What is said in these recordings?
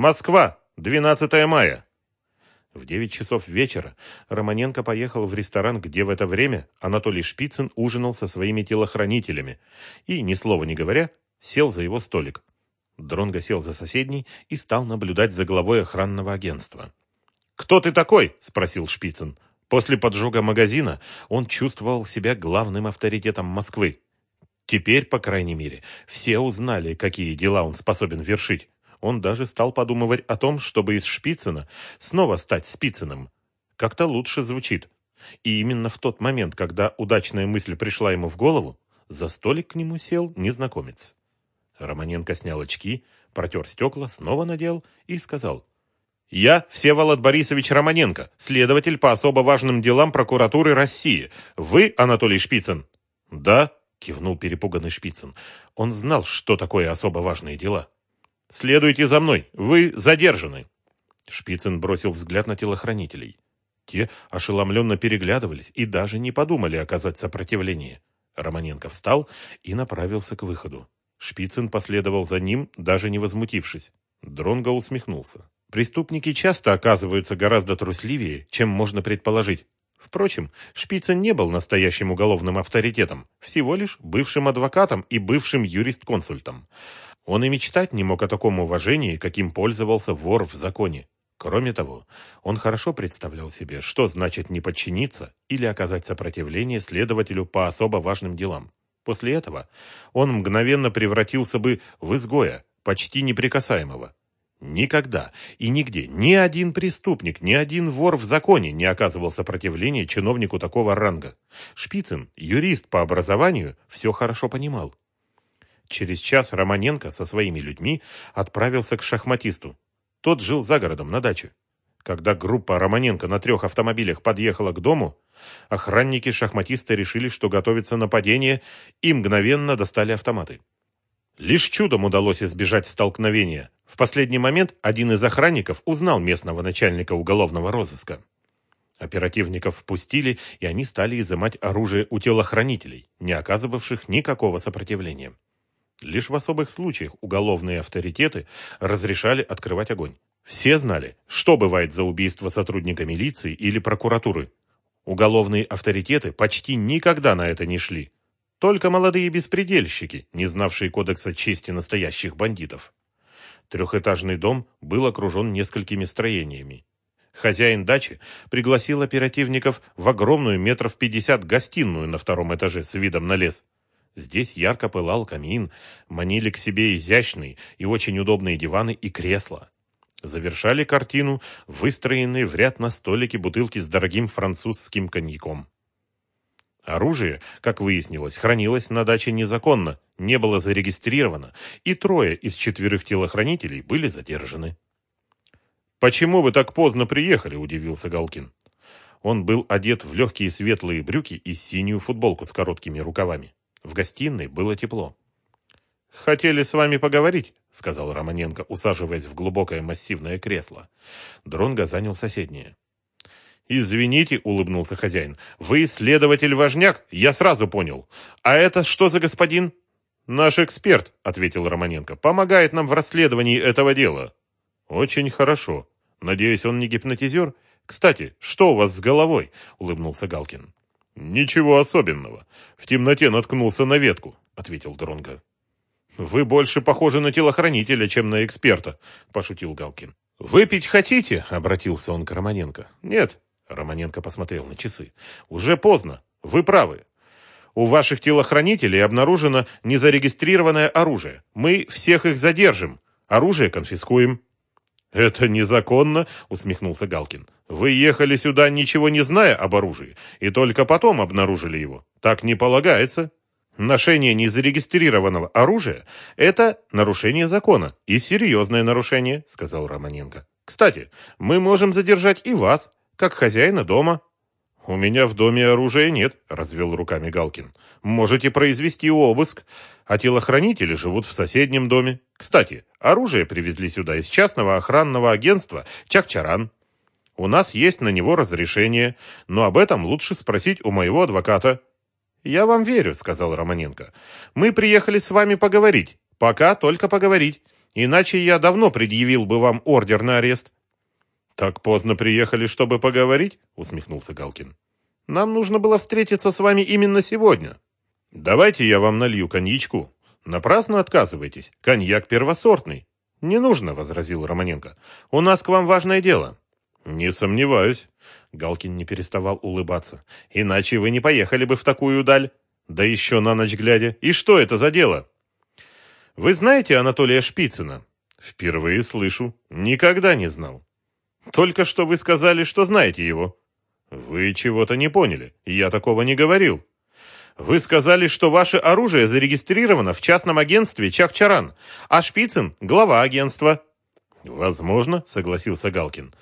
Москва, 12 мая. В 9 часов вечера Романенко поехал в ресторан, где в это время Анатолий Шпицын ужинал со своими телохранителями и, ни слова не говоря, сел за его столик. Дронго сел за соседний и стал наблюдать за главой охранного агентства. «Кто ты такой?» – спросил Шпицын. После поджога магазина он чувствовал себя главным авторитетом Москвы. Теперь, по крайней мере, все узнали, какие дела он способен вершить. Он даже стал подумывать о том, чтобы из Шпицына снова стать Спицыным. Как-то лучше звучит. И именно в тот момент, когда удачная мысль пришла ему в голову, за столик к нему сел незнакомец. Романенко снял очки, протер стекла, снова надел и сказал. «Я Всеволод Борисович Романенко, следователь по особо важным делам прокуратуры России. Вы Анатолий Шпицын?» «Да», — кивнул перепуганный Шпицын. Он знал, что такое особо важные дела. «Следуйте за мной, вы задержаны!» Шпицын бросил взгляд на телохранителей. Те ошеломленно переглядывались и даже не подумали оказать сопротивление. Романенко встал и направился к выходу. Шпицын последовал за ним, даже не возмутившись. Дронго усмехнулся. Преступники часто оказываются гораздо трусливее, чем можно предположить. Впрочем, Шпицын не был настоящим уголовным авторитетом, всего лишь бывшим адвокатом и бывшим юрист-консультом. Он и мечтать не мог о таком уважении, каким пользовался вор в законе. Кроме того, он хорошо представлял себе, что значит не подчиниться или оказать сопротивление следователю по особо важным делам. После этого он мгновенно превратился бы в изгоя, почти неприкасаемого. Никогда и нигде ни один преступник, ни один вор в законе не оказывал сопротивления чиновнику такого ранга. Шпицын, юрист по образованию, все хорошо понимал. Через час Романенко со своими людьми отправился к шахматисту. Тот жил за городом, на даче. Когда группа Романенко на трех автомобилях подъехала к дому, охранники шахматиста решили, что готовится нападение, и мгновенно достали автоматы. Лишь чудом удалось избежать столкновения. В последний момент один из охранников узнал местного начальника уголовного розыска. Оперативников впустили, и они стали изымать оружие у телохранителей, не оказывавших никакого сопротивления. Лишь в особых случаях уголовные авторитеты разрешали открывать огонь. Все знали, что бывает за убийство сотрудника милиции или прокуратуры. Уголовные авторитеты почти никогда на это не шли. Только молодые беспредельщики, не знавшие кодекса чести настоящих бандитов. Трехэтажный дом был окружен несколькими строениями. Хозяин дачи пригласил оперативников в огромную метров пятьдесят гостиную на втором этаже с видом на лес. Здесь ярко пылал камин, манили к себе изящные и очень удобные диваны и кресла. Завершали картину выстроенные в ряд на столике бутылки с дорогим французским коньяком. Оружие, как выяснилось, хранилось на даче незаконно, не было зарегистрировано, и трое из четверых телохранителей были задержаны. «Почему вы так поздно приехали?» – удивился Галкин. Он был одет в легкие светлые брюки и синюю футболку с короткими рукавами. В гостиной было тепло. «Хотели с вами поговорить», — сказал Романенко, усаживаясь в глубокое массивное кресло. Дронго занял соседнее. «Извините», — улыбнулся хозяин, — «вы следователь Важняк? Я сразу понял. А это что за господин?» «Наш эксперт», — ответил Романенко, — «помогает нам в расследовании этого дела». «Очень хорошо. Надеюсь, он не гипнотизер? Кстати, что у вас с головой?» — улыбнулся Галкин. «Ничего особенного. В темноте наткнулся на ветку», — ответил Дронга. «Вы больше похожи на телохранителя, чем на эксперта», — пошутил Галкин. «Выпить хотите?» — обратился он к Романенко. «Нет». Романенко посмотрел на часы. «Уже поздно. Вы правы. У ваших телохранителей обнаружено незарегистрированное оружие. Мы всех их задержим. Оружие конфискуем». «Это незаконно», — усмехнулся Галкин. «Вы ехали сюда, ничего не зная об оружии, и только потом обнаружили его. Так не полагается. Ношение незарегистрированного оружия – это нарушение закона, и серьезное нарушение», — сказал Романенко. «Кстати, мы можем задержать и вас, как хозяина дома». «У меня в доме оружия нет», — развел руками Галкин. «Можете произвести обыск, а телохранители живут в соседнем доме. Кстати, оружие привезли сюда из частного охранного агентства «Чакчаран». У нас есть на него разрешение, но об этом лучше спросить у моего адвоката». «Я вам верю», — сказал Романенко. «Мы приехали с вами поговорить. Пока только поговорить. Иначе я давно предъявил бы вам ордер на арест». «Так поздно приехали, чтобы поговорить?» — усмехнулся Галкин. «Нам нужно было встретиться с вами именно сегодня». «Давайте я вам налью коньячку. Напрасно отказываетесь. Коньяк первосортный». «Не нужно», — возразил Романенко. «У нас к вам важное дело». «Не сомневаюсь». Галкин не переставал улыбаться. «Иначе вы не поехали бы в такую даль. Да еще на ночь глядя. И что это за дело?» «Вы знаете Анатолия Шпицына?» «Впервые слышу. Никогда не знал». «Только что вы сказали, что знаете его». «Вы чего-то не поняли. Я такого не говорил». Вы сказали, что ваше оружие зарегистрировано в частном агентстве Чахчаран, а Шпицын – глава агентства. Возможно, согласился Галкин.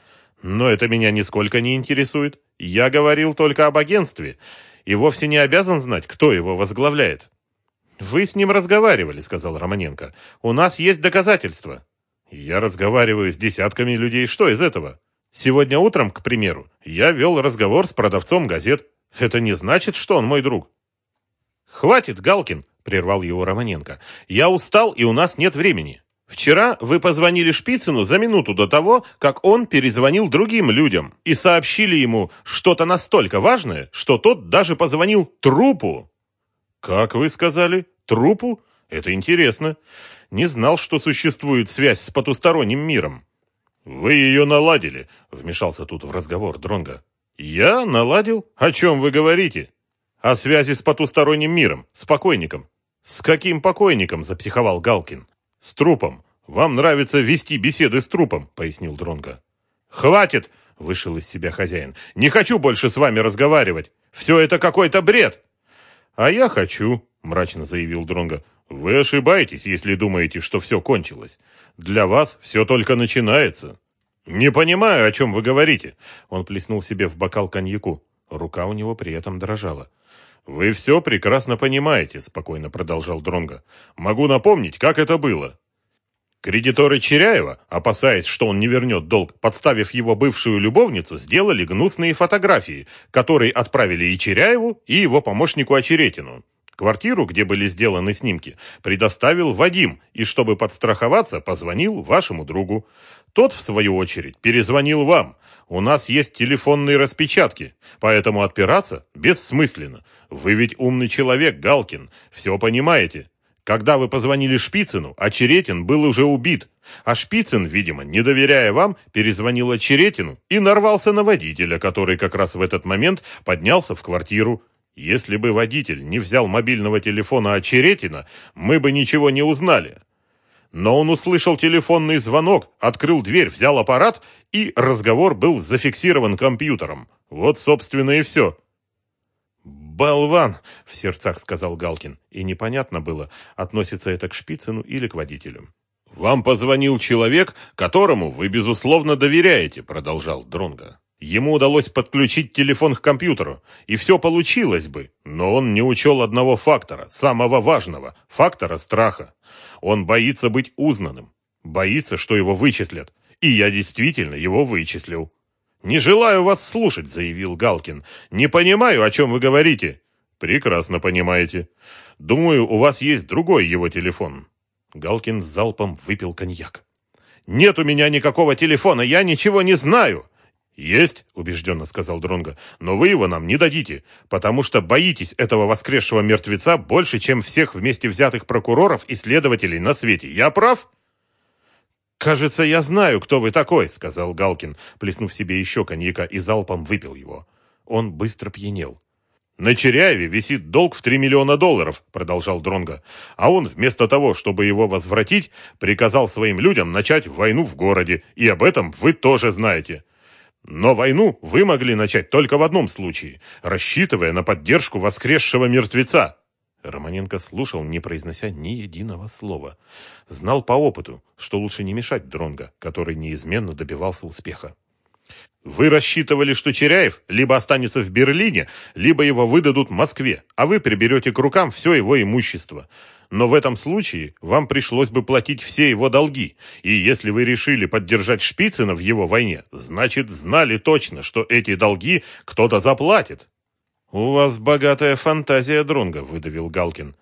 Но это меня нисколько не интересует. Я говорил только об агентстве и вовсе не обязан знать, кто его возглавляет. Вы с ним разговаривали, сказал Романенко. У нас есть доказательства. Я разговариваю с десятками людей. Что из этого? Сегодня утром, к примеру, я вел разговор с продавцом газет. Это не значит, что он мой друг. «Хватит, Галкин!» – прервал его Романенко. «Я устал, и у нас нет времени. Вчера вы позвонили Шпицыну за минуту до того, как он перезвонил другим людям и сообщили ему что-то настолько важное, что тот даже позвонил трупу». «Как вы сказали? Трупу? Это интересно. Не знал, что существует связь с потусторонним миром». «Вы ее наладили», — вмешался тут в разговор Дронга. «Я наладил? О чем вы говорите?» О связи с потусторонним миром, с покойником. С каким покойником, запсиховал Галкин. С трупом. Вам нравится вести беседы с трупом, пояснил Дронга. Хватит, вышел из себя хозяин. Не хочу больше с вами разговаривать. Все это какой-то бред. А я хочу, мрачно заявил Дронга. Вы ошибаетесь, если думаете, что все кончилось. Для вас все только начинается. Не понимаю, о чем вы говорите. Он плеснул себе в бокал коньяку. Рука у него при этом дрожала. «Вы все прекрасно понимаете», — спокойно продолжал Дронга. «Могу напомнить, как это было. Кредиторы Черяева, опасаясь, что он не вернет долг, подставив его бывшую любовницу, сделали гнусные фотографии, которые отправили и Черяеву, и его помощнику Очеретину. Квартиру, где были сделаны снимки, предоставил Вадим, и чтобы подстраховаться, позвонил вашему другу. Тот, в свою очередь, перезвонил вам. У нас есть телефонные распечатки, поэтому отпираться бессмысленно. Вы ведь умный человек, Галкин, все понимаете. Когда вы позвонили Шпицыну, Очеретин был уже убит. А Шпицын, видимо, не доверяя вам, перезвонил Очеретину и нарвался на водителя, который как раз в этот момент поднялся в квартиру. Если бы водитель не взял мобильного телефона Очеретина, мы бы ничего не узнали. Но он услышал телефонный звонок, открыл дверь, взял аппарат, и разговор был зафиксирован компьютером. Вот, собственно, и все. «Болван!» — в сердцах сказал Галкин. И непонятно было, относится это к Шпицыну или к водителю. «Вам позвонил человек, которому вы, безусловно, доверяете», — продолжал Дронга. Ему удалось подключить телефон к компьютеру, и все получилось бы, но он не учел одного фактора, самого важного, фактора страха. Он боится быть узнанным, боится, что его вычислят, и я действительно его вычислил. «Не желаю вас слушать», — заявил Галкин. «Не понимаю, о чем вы говорите». «Прекрасно понимаете. Думаю, у вас есть другой его телефон». Галкин с залпом выпил коньяк. «Нет у меня никакого телефона, я ничего не знаю». «Есть», — убежденно сказал Дронго, — «но вы его нам не дадите, потому что боитесь этого воскресшего мертвеца больше, чем всех вместе взятых прокуроров и следователей на свете. Я прав?» «Кажется, я знаю, кто вы такой», — сказал Галкин, плеснув себе еще коньяка и залпом выпил его. Он быстро пьянел. «На Черяеве висит долг в три миллиона долларов», — продолжал Дронга. «А он, вместо того, чтобы его возвратить, приказал своим людям начать войну в городе, и об этом вы тоже знаете. Но войну вы могли начать только в одном случае, рассчитывая на поддержку воскресшего мертвеца. Романенко слушал, не произнося ни единого слова. Знал по опыту, что лучше не мешать Дронга, который неизменно добивался успеха. Вы рассчитывали, что Черяев либо останется в Берлине, либо его выдадут Москве, а вы приберете к рукам все его имущество. Но в этом случае вам пришлось бы платить все его долги, и если вы решили поддержать Шпицына в его войне, значит знали точно, что эти долги кто-то заплатит. «У вас богатая фантазия, Дронго», — выдавил Галкин.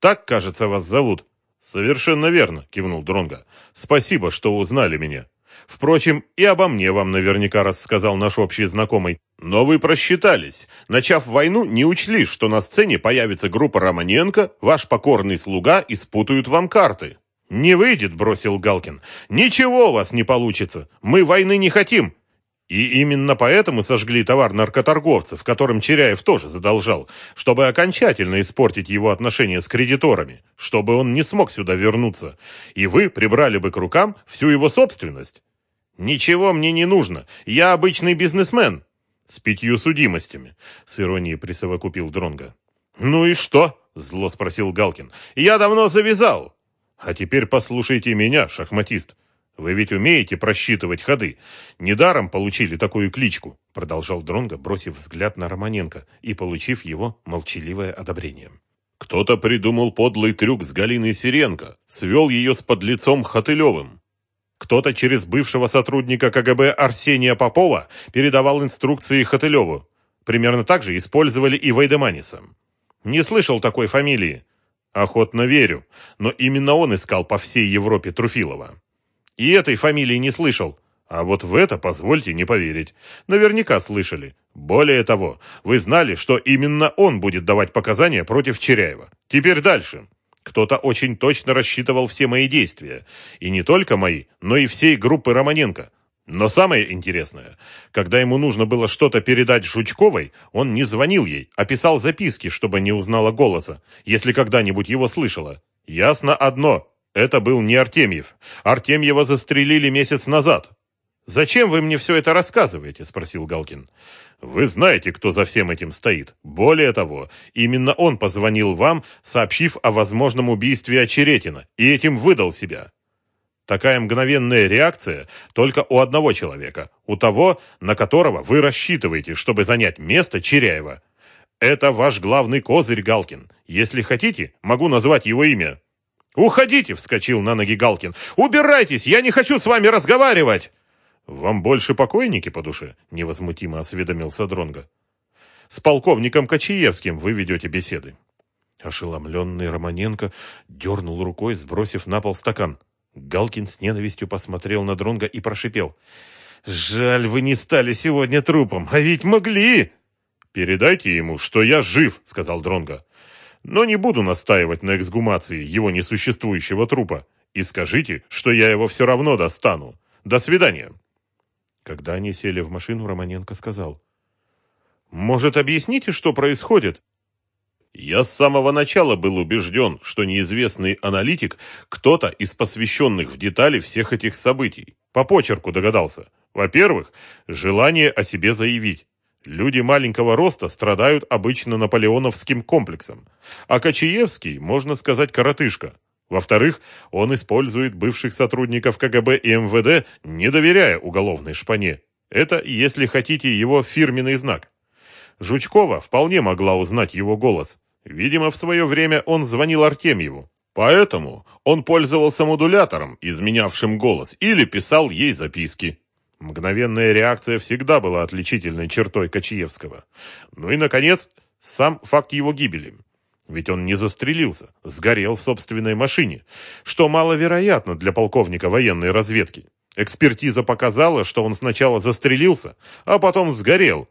«Так, кажется, вас зовут. Совершенно верно, кивнул Дронга. Спасибо, что узнали меня. Впрочем, и обо мне вам наверняка рассказал наш общий знакомый. Но вы просчитались. Начав войну, не учли, что на сцене появится группа Романенко, ваш покорный слуга и спутают вам карты. «Не выйдет», — бросил Галкин. «Ничего у вас не получится. Мы войны не хотим. И именно поэтому сожгли товар наркоторговцев, которым Черяев тоже задолжал, чтобы окончательно испортить его отношения с кредиторами, чтобы он не смог сюда вернуться, и вы прибрали бы к рукам всю его собственность. Ничего мне не нужно, я обычный бизнесмен. С пятью судимостями, с иронией присовокупил Дронга. Ну и что? Зло спросил Галкин. Я давно завязал. А теперь послушайте меня, шахматист. Вы ведь умеете просчитывать ходы. Недаром получили такую кличку, продолжал Дронго, бросив взгляд на Романенко и получив его молчаливое одобрение. Кто-то придумал подлый трюк с Галиной Сиренко, свел ее с подлецом Хатылевым. Кто-то через бывшего сотрудника КГБ Арсения Попова передавал инструкции Хатылеву. Примерно так же использовали и Вайдеманиса. Не слышал такой фамилии. Охотно верю, но именно он искал по всей Европе Труфилова. И этой фамилии не слышал. А вот в это позвольте не поверить. Наверняка слышали. Более того, вы знали, что именно он будет давать показания против Черяева. Теперь дальше. Кто-то очень точно рассчитывал все мои действия. И не только мои, но и всей группы Романенко. Но самое интересное, когда ему нужно было что-то передать Жучковой, он не звонил ей, а писал записки, чтобы не узнала голоса, если когда-нибудь его слышала. Ясно одно, это был не Артемьев. Артемьева застрелили месяц назад. «Зачем вы мне все это рассказываете?» – спросил Галкин. «Вы знаете, кто за всем этим стоит. Более того, именно он позвонил вам, сообщив о возможном убийстве Очеретина, и этим выдал себя. Такая мгновенная реакция только у одного человека, у того, на которого вы рассчитываете, чтобы занять место Черяева. Это ваш главный козырь, Галкин. Если хотите, могу назвать его имя». «Уходите!» — вскочил на ноги Галкин. «Убирайтесь! Я не хочу с вами разговаривать!» «Вам больше покойники по душе?» — невозмутимо осведомился Дронга. «С полковником Кочаевским вы ведете беседы». Ошеломленный Романенко дернул рукой, сбросив на пол стакан. Галкин с ненавистью посмотрел на Дронга и прошипел. «Жаль, вы не стали сегодня трупом, а ведь могли!» «Передайте ему, что я жив», — сказал Дронга но не буду настаивать на эксгумации его несуществующего трупа. И скажите, что я его все равно достану. До свидания. Когда они сели в машину, Романенко сказал. «Может, объясните, что происходит?» Я с самого начала был убежден, что неизвестный аналитик – кто-то из посвященных в детали всех этих событий. По почерку догадался. Во-первых, желание о себе заявить. Люди маленького роста страдают обычно наполеоновским комплексом, а Кочаевский, можно сказать, коротышка. Во-вторых, он использует бывших сотрудников КГБ и МВД, не доверяя уголовной шпане. Это, если хотите, его фирменный знак. Жучкова вполне могла узнать его голос. Видимо, в свое время он звонил Артемьеву. Поэтому он пользовался модулятором, изменявшим голос, или писал ей записки. Мгновенная реакция всегда была отличительной чертой Кочаевского. Ну и, наконец, сам факт его гибели. Ведь он не застрелился, сгорел в собственной машине, что маловероятно для полковника военной разведки. Экспертиза показала, что он сначала застрелился, а потом сгорел.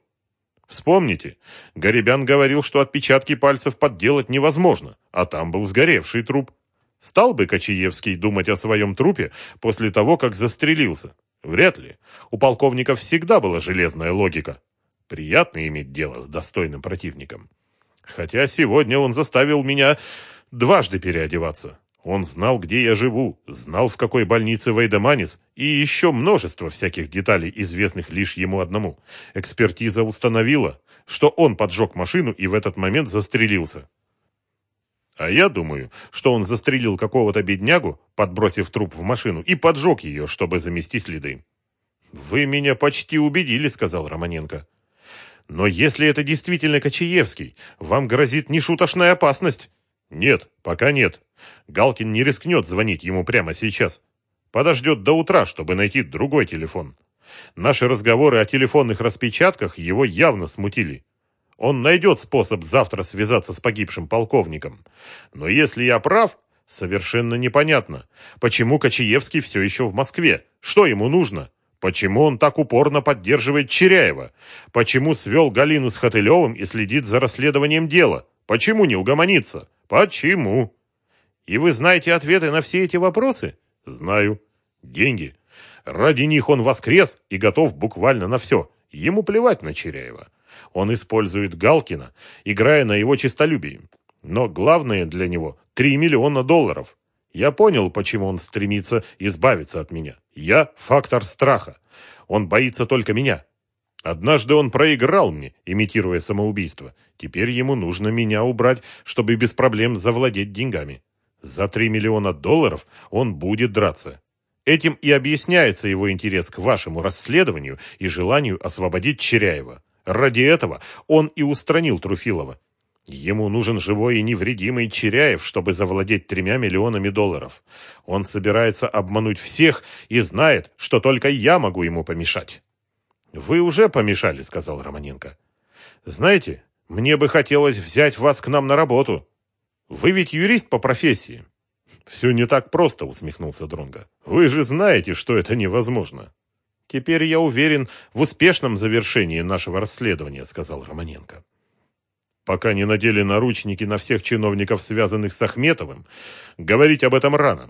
Вспомните, Гарибян говорил, что отпечатки пальцев подделать невозможно, а там был сгоревший труп. Стал бы Кочаевский думать о своем трупе после того, как застрелился? Вряд ли. У полковников всегда была железная логика. Приятно иметь дело с достойным противником. Хотя сегодня он заставил меня дважды переодеваться. Он знал, где я живу, знал, в какой больнице Вейдеманис, и еще множество всяких деталей, известных лишь ему одному. Экспертиза установила, что он поджег машину и в этот момент застрелился. А я думаю, что он застрелил какого-то беднягу, подбросив труп в машину, и поджег ее, чтобы замести следы. «Вы меня почти убедили», — сказал Романенко. «Но если это действительно Кочаевский, вам грозит нешуточная опасность». «Нет, пока нет. Галкин не рискнет звонить ему прямо сейчас. Подождет до утра, чтобы найти другой телефон. Наши разговоры о телефонных распечатках его явно смутили. Он найдет способ завтра связаться с погибшим полковником. Но если я прав, Совершенно непонятно, почему Кочаевский все еще в Москве? Что ему нужно? Почему он так упорно поддерживает Черяева? Почему свел Галину с Хотылевым и следит за расследованием дела? Почему не угомонится? Почему? И вы знаете ответы на все эти вопросы? Знаю. Деньги. Ради них он воскрес и готов буквально на все. Ему плевать на Черяева. Он использует Галкина, играя на его честолюбии. Но главное для него – 3 миллиона долларов. Я понял, почему он стремится избавиться от меня. Я – фактор страха. Он боится только меня. Однажды он проиграл мне, имитируя самоубийство. Теперь ему нужно меня убрать, чтобы без проблем завладеть деньгами. За 3 миллиона долларов он будет драться. Этим и объясняется его интерес к вашему расследованию и желанию освободить Черяева. Ради этого он и устранил Труфилова. Ему нужен живой и невредимый Черяев, чтобы завладеть тремя миллионами долларов. Он собирается обмануть всех и знает, что только я могу ему помешать. «Вы уже помешали», — сказал Романенко. «Знаете, мне бы хотелось взять вас к нам на работу. Вы ведь юрист по профессии». «Все не так просто», — усмехнулся Дронга. «Вы же знаете, что это невозможно». «Теперь я уверен в успешном завершении нашего расследования», — сказал Романенко. Пока не надели наручники на всех чиновников, связанных с Ахметовым, говорить об этом рано.